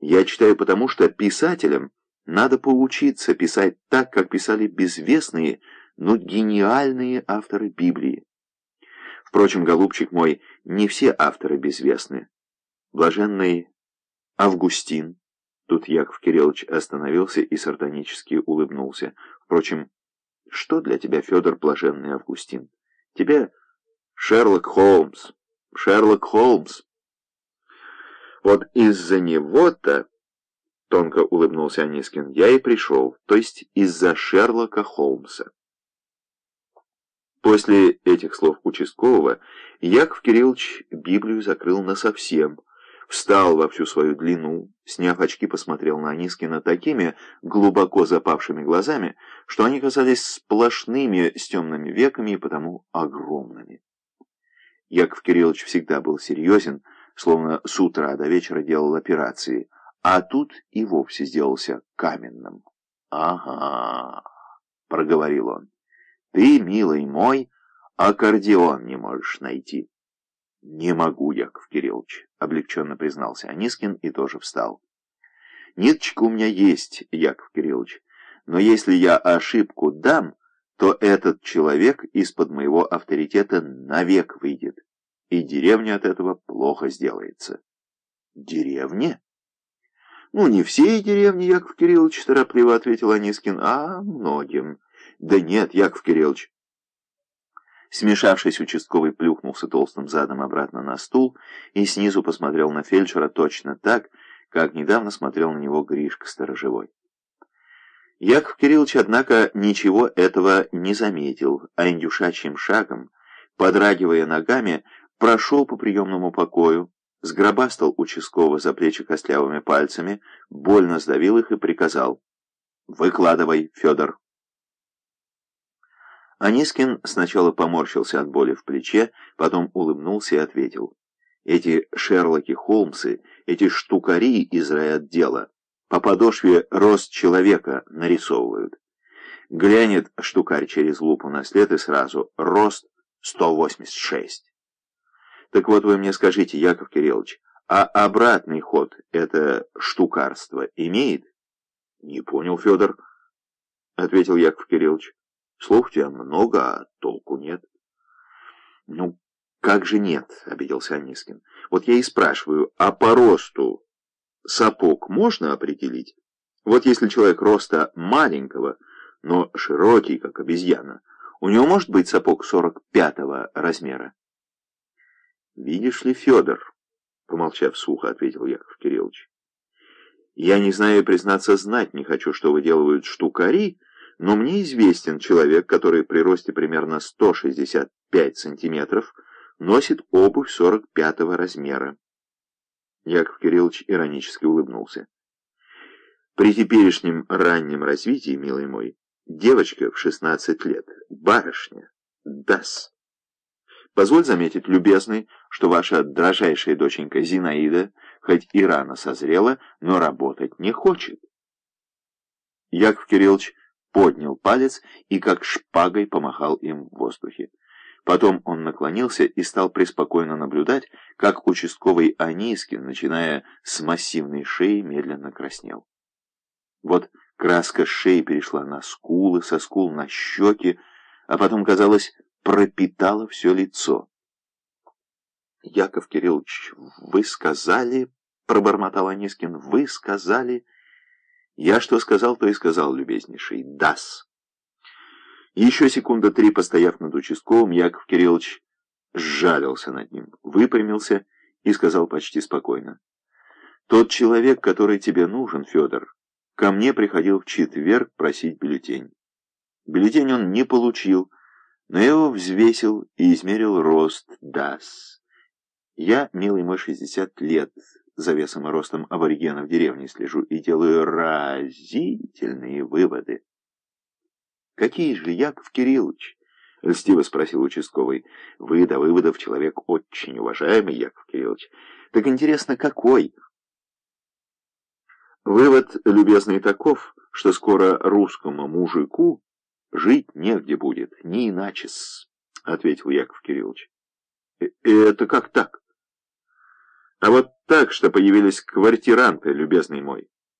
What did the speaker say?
Я читаю потому, что писателям надо поучиться писать так, как писали безвестные, но гениальные авторы Библии. Впрочем, голубчик мой, не все авторы безвестны. Блаженный Августин. Тут Яков Кириллович остановился и сардонически улыбнулся. Впрочем, что для тебя, Федор, блаженный Августин? Тебе Шерлок Холмс. Шерлок Холмс. Вот из-за него-то, тонко улыбнулся Анискин, я и пришел, то есть из-за Шерлока Холмса. После этих слов участкового Яков Кириллович Библию закрыл насовсем, встал во всю свою длину, сняв очки, посмотрел на Анискина такими глубоко запавшими глазами, что они казались сплошными с темными веками и потому огромными. Яков Кириллович всегда был серьезен, словно с утра до вечера делал операции, а тут и вовсе сделался каменным. «Ага», — проговорил он, — «ты, милый мой, аккордеон не можешь найти». «Не могу, Яков Кириллович», — облегченно признался Анискин и тоже встал. «Ниточка у меня есть, Яков Кириллович, но если я ошибку дам, то этот человек из-под моего авторитета навек выйдет, и деревня от этого плохо сделается». «Деревня?» «Ну, не всей деревни, Яков Кириллович», — торопливо ответил Анискин, — «а многим». «Да нет, Яков Кириллович, Смешавшись, участковый плюхнулся толстым задом обратно на стул и снизу посмотрел на фельдшера точно так, как недавно смотрел на него Гришка сторожевой. Яков Кириллович, однако, ничего этого не заметил, а индюшачьим шагом, подрагивая ногами, прошел по приемному покою, сгробастал участкового за плечи костлявыми пальцами, больно сдавил их и приказал «Выкладывай, Федор». Анискин сначала поморщился от боли в плече, потом улыбнулся и ответил. Эти Шерлоки Холмсы, эти штукари из райотдела, по подошве рост человека нарисовывают. Глянет штукарь через лупу на след и сразу рост 186. Так вот вы мне скажите, Яков Кириллович, а обратный ход это штукарство имеет? Не понял, Федор, ответил Яков Кириллович. Слов у тебя много, а толку нет. Ну, как же нет, обиделся Анискин. Вот я и спрашиваю, а по росту сапог можно определить? Вот если человек роста маленького, но широкий, как обезьяна, у него может быть сапог 45-го размера? Видишь ли, Федор, помолчав сухо, ответил Яков Кириллович, я не знаю, признаться, знать не хочу, что выделывают штукари, но мне известен человек, который при росте примерно 165 сантиметров носит обувь 45 размера. Яков Кириллович иронически улыбнулся. При теперешнем раннем развитии, милый мой, девочка в 16 лет, барышня, дас. Позволь заметить, любезный, что ваша дрожайшая доченька Зинаида, хоть и рано созрела, но работать не хочет. Яков Кириллович поднял палец и как шпагой помахал им в воздухе. Потом он наклонился и стал преспокойно наблюдать, как участковый Анискин, начиная с массивной шеи, медленно краснел. Вот краска шеи перешла на скулы, со скул на щеки, а потом, казалось, пропитала все лицо. «Яков Кириллович, вы сказали...» — пробормотал Анискин. «Вы сказали...» Я что сказал, то и сказал, любезнейший. Дас. Еще секунда три, постояв над участковым, Яков Кириллович сжалился над ним, выпрямился и сказал почти спокойно. «Тот человек, который тебе нужен, Федор, ко мне приходил в четверг просить бюллетень. Бюллетень он не получил, но я его взвесил и измерил рост ДАС. Я, милый мой, 60 лет, за весом и ростом аборигенов деревни слежу и делаю разительные выводы. «Какие же, Яков Кириллович?» — льстиво спросил участковый. «Вы до выводов человек очень уважаемый, Яков Кириллович. Так интересно, какой?» «Вывод, любезный, таков, что скоро русскому мужику жить негде будет, не иначе-с», — ответил Яков Кириллович. «Э, «Это как так?» А вот так, что появились квартиранты, любезный мой.